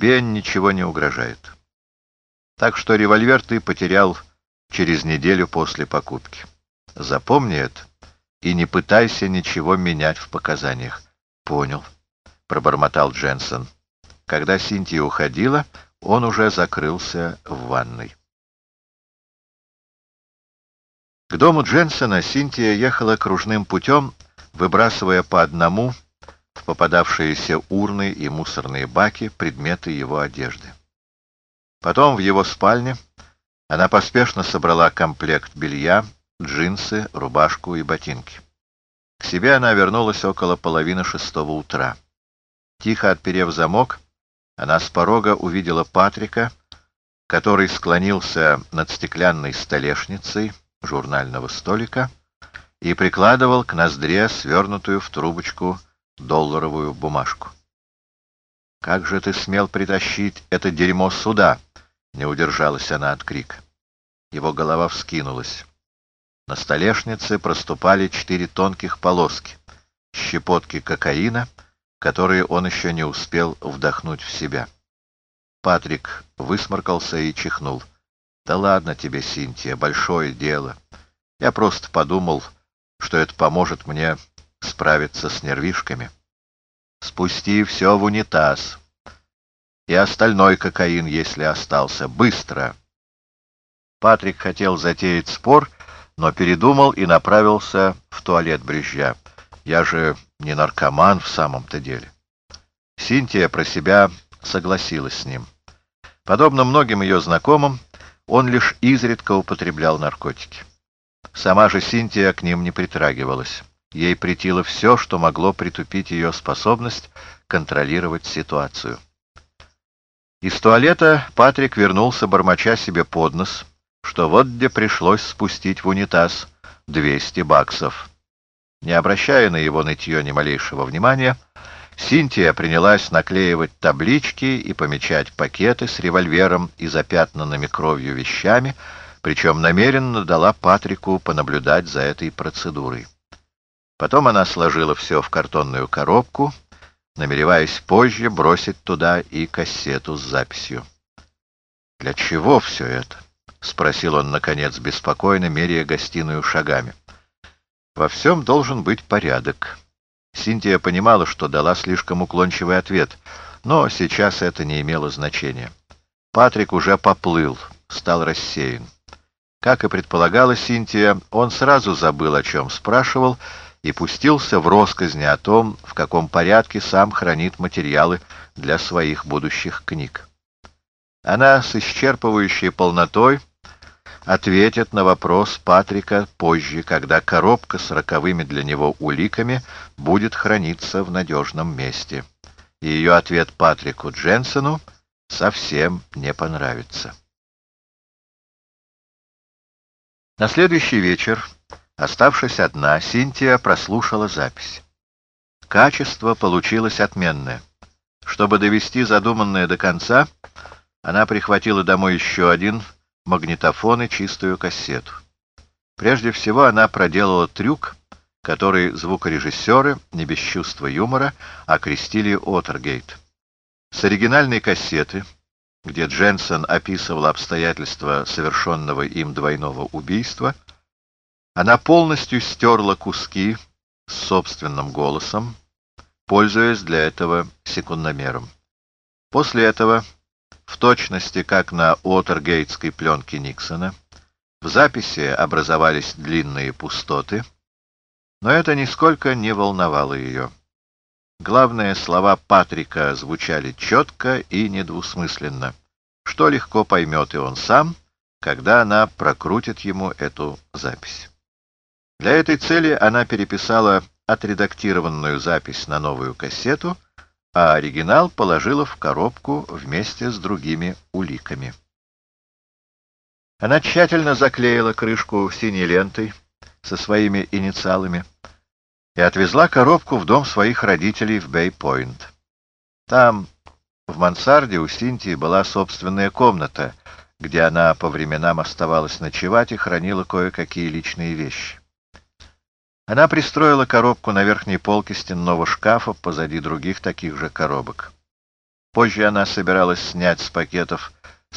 тебе ничего не угрожает. Так что револьвер ты потерял через неделю после покупки. Запомни это и не пытайся ничего менять в показаниях. Понял, пробормотал Дженсен. Когда Синтия уходила, он уже закрылся в ванной. К дому Дженсена Синтия ехала кружным путем, выбрасывая по одному попадавшиеся урны и мусорные баки предметы его одежды. Потом в его спальне она поспешно собрала комплект белья, джинсы, рубашку и ботинки. К себе она вернулась около половины шестого утра. Тихо отперев замок, она с порога увидела Патрика, который склонился над стеклянной столешницей журнального столика и прикладывал к ноздре свернутую в трубочку долларовую бумажку. «Как же ты смел притащить это дерьмо сюда?» — не удержалась она от крика. Его голова вскинулась. На столешнице проступали четыре тонких полоски, щепотки кокаина, которые он еще не успел вдохнуть в себя. Патрик высморкался и чихнул. «Да ладно тебе, Синтия, большое дело. Я просто подумал, что это поможет мне справиться с нервишками. Спусти все в унитаз. И остальной кокаин, если остался. Быстро!» Патрик хотел затеять спор, но передумал и направился в туалет брюзжа. «Я же не наркоман в самом-то деле». Синтия про себя согласилась с ним. Подобно многим ее знакомым, он лишь изредка употреблял наркотики. Сама же Синтия к ним не притрагивалась. Ей претило все, что могло притупить ее способность контролировать ситуацию. Из туалета Патрик вернулся, бормоча себе под нос, что вот где пришлось спустить в унитаз 200 баксов. Не обращая на его нытье ни малейшего внимания, Синтия принялась наклеивать таблички и помечать пакеты с револьвером и запятнанными кровью вещами, причем намеренно дала Патрику понаблюдать за этой процедурой. Потом она сложила все в картонную коробку, намереваясь позже бросить туда и кассету с записью. «Для чего все это?» — спросил он, наконец, беспокойно, меряя гостиную шагами. «Во всем должен быть порядок». Синтия понимала, что дала слишком уклончивый ответ, но сейчас это не имело значения. Патрик уже поплыл, стал рассеян. Как и предполагала Синтия, он сразу забыл, о чем спрашивал, и пустился в росказни о том, в каком порядке сам хранит материалы для своих будущих книг. Она с исчерпывающей полнотой ответит на вопрос Патрика позже, когда коробка с роковыми для него уликами будет храниться в надежном месте. И ее ответ Патрику Дженсену совсем не понравится. На следующий вечер, оставшись одна, Синтия прослушала запись. Качество получилось отменное. Чтобы довести задуманное до конца, она прихватила домой еще один магнитофон и чистую кассету. Прежде всего она проделала трюк, который звукорежиссеры, не без чувства юмора, окрестили Отергейт. С оригинальной кассеты, где Дженсен описывал обстоятельства совершенного им двойного убийства, она полностью стерла куски с собственным голосом, пользуясь для этого секундомером. После этого в точности как на Уотергейтской пленке Никсона. В записи образовались длинные пустоты, но это нисколько не волновало ее. Главные слова Патрика звучали четко и недвусмысленно, что легко поймет и он сам, когда она прокрутит ему эту запись. Для этой цели она переписала отредактированную запись на новую кассету — а оригинал положила в коробку вместе с другими уликами. Она тщательно заклеила крышку синей лентой со своими инициалами и отвезла коробку в дом своих родителей в Бэй-Пойнт. Там, в мансарде, у Синтии была собственная комната, где она по временам оставалась ночевать и хранила кое-какие личные вещи. Она пристроила коробку на верхней полке стенного шкафа позади других таких же коробок. Позже она собиралась снять с пакетов